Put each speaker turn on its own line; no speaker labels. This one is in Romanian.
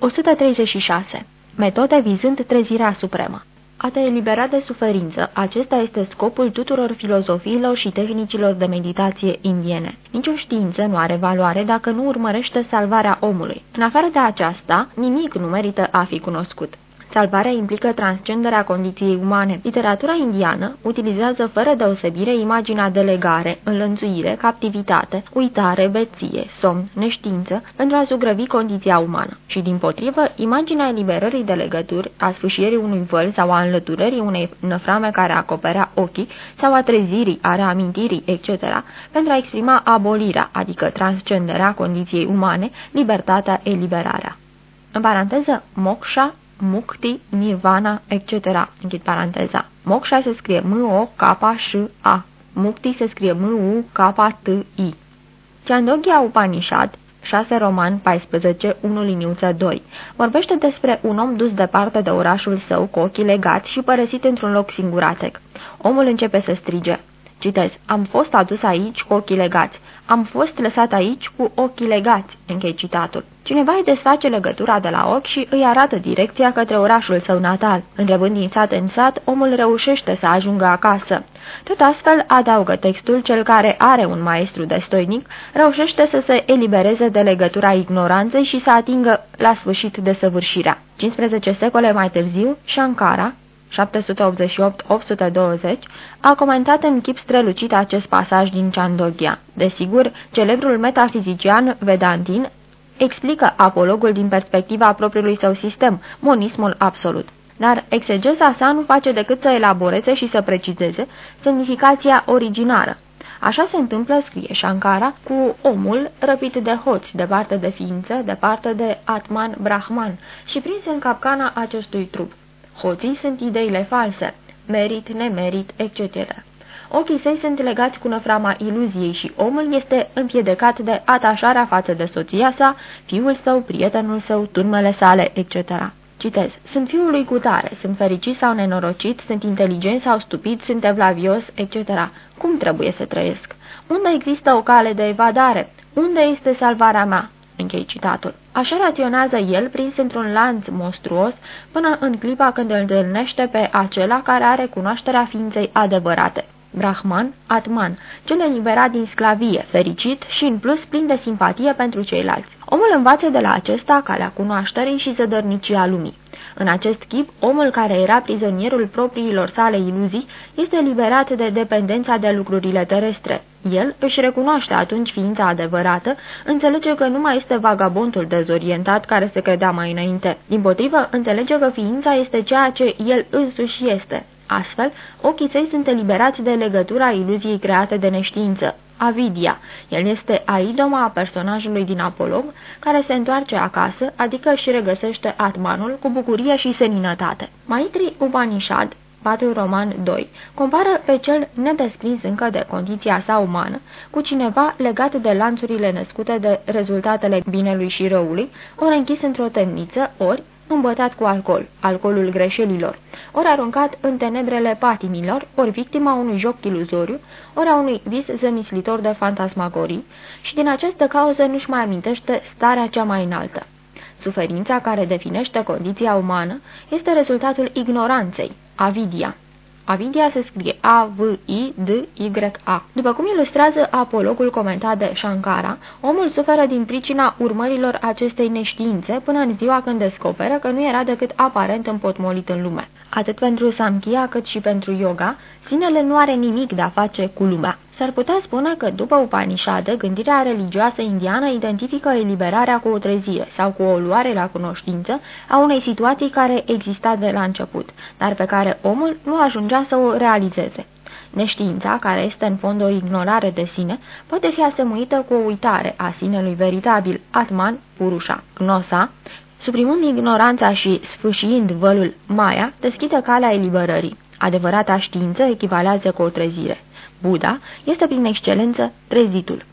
136. Metode vizând trezirea supremă a te elibera de suferință, acesta este scopul tuturor filozofiilor și tehnicilor de meditație indiene. Nicio știință nu are valoare dacă nu urmărește salvarea omului. În afară de aceasta, nimic nu merită a fi cunoscut. Salvarea implică transcenderea condiției umane. Literatura indiană utilizează fără deosebire imaginea de legare, înlănțuire, captivitate, uitare, beție, somn, neștiință pentru a zugrăvi condiția umană. Și din potrivă, imaginea eliberării de legături, a sfâșierii unui văl sau a înlăturării unei năframe care acoperea ochii sau a trezirii, a reamintirii, etc., pentru a exprima abolirea, adică transcenderea condiției umane, libertatea, eliberarea. În paranteză, moksha mukti, nirvana, etc. Închid paranteza. Moksha se scrie M-O-K-S-A. Mukti se scrie M-U-K-T-I. Chandogya Upanishad 6 Roman 14, 1 liniuță 2. Vorbește despre un om dus departe de orașul său cu ochii legați și părăsit într-un loc singuratec. Omul începe să strige. Citez. Am fost adus aici cu ochii legați. Am fost lăsat aici cu ochii legați. Închei citatul. Cineva îi desface legătura de la ochi și îi arată direcția către orașul său natal. Întrebând din sat în sat, omul reușește să ajungă acasă. Tot astfel, adaugă textul, cel care are un maestru destoinic, reușește să se elibereze de legătura ignoranței și să atingă la sfârșit de săvârșirea. 15 secole mai târziu, Shankara, 788-820, a comentat în chip strălucit acest pasaj din Chandogya. Desigur, celebrul metafizician Vedantin explică apologul din perspectiva propriului său sistem, monismul absolut. Dar exegeza sa nu face decât să elaboreze și să precizeze semnificația originară. Așa se întâmplă, scrie Shankara, cu omul răpit de hoți, departe de ființă, departe de Atman Brahman și prins în capcana acestui trup. Hoții sunt ideile false, merit, nemerit, etc. Ochii săi sunt legați cu năframa iluziei și omul este împiedicat de atașarea față de soția sa, fiul său, prietenul său, turmele sale, etc. Citez. Sunt fiul lui Cutare, sunt fericit sau nenorocit, sunt inteligent sau stupid, sunt evlavios, etc. Cum trebuie să trăiesc? Unde există o cale de evadare? Unde este salvarea mea? Închei citatul. Așa raționează el, prins într-un lanț monstruos, până în clipa când îl întâlnește pe acela care are cunoașterea ființei adevărate. Brahman, Atman, cel eliberat din sclavie, fericit și în plus plin de simpatie pentru ceilalți. Omul învață de la acesta calea cunoașterii și zădărnicia lumii. În acest chip, omul care era prizonierul propriilor sale iluzii este liberat de dependența de lucrurile terestre. El își recunoaște atunci ființa adevărată, înțelege că nu mai este vagabondul dezorientat care se credea mai înainte. Din potrivă, înțelege că ființa este ceea ce el însuși este. Astfel, ochii săi sunt eliberați de legătura iluziei create de neștiință. Avidia. El este aidoma a personajului din Apolog, care se întoarce acasă, adică își regăsește atmanul cu bucurie și seninătate. Maitri Upanishad 4 Roman 2 compară pe cel nedesprins încă de condiția sa umană cu cineva legat de lanțurile născute de rezultatele binelui și răului, ori închis într-o temniță, ori îmbătat cu alcool, alcoolul greșelilor, ori aruncat în tenebrele patimilor, ori victima unui joc iluzoriu, ori a unui vis zămislitor de fantasmagorii și din această cauză nu-și mai amintește starea cea mai înaltă. Suferința care definește condiția umană este rezultatul ignoranței, avidia. Avidia se scrie A-V-I-D-Y-A. După cum ilustrează apologul comentat de Shankara, omul suferă din pricina urmărilor acestei neștiințe până în ziua când descoperă că nu era decât aparent împotmolit în lume. Atât pentru Samkhya cât și pentru yoga, sinele nu are nimic de a face cu lumea. S-ar putea spune că după Upanishade, gândirea religioasă indiană identifică eliberarea cu o trezire sau cu o luare la cunoștință a unei situații care exista de la început, dar pe care omul nu ajungea să o realizeze. Neștiința, care este în fond o ignorare de sine, poate fi asemuită cu o uitare a sinelui veritabil, Atman, Purusha, Gnosa, suprimând ignoranța și sfâșiind vălul Maya, deschide calea eliberării. Adevărata știință echivalează cu o trezire. Buddha este prin excelență trezitul.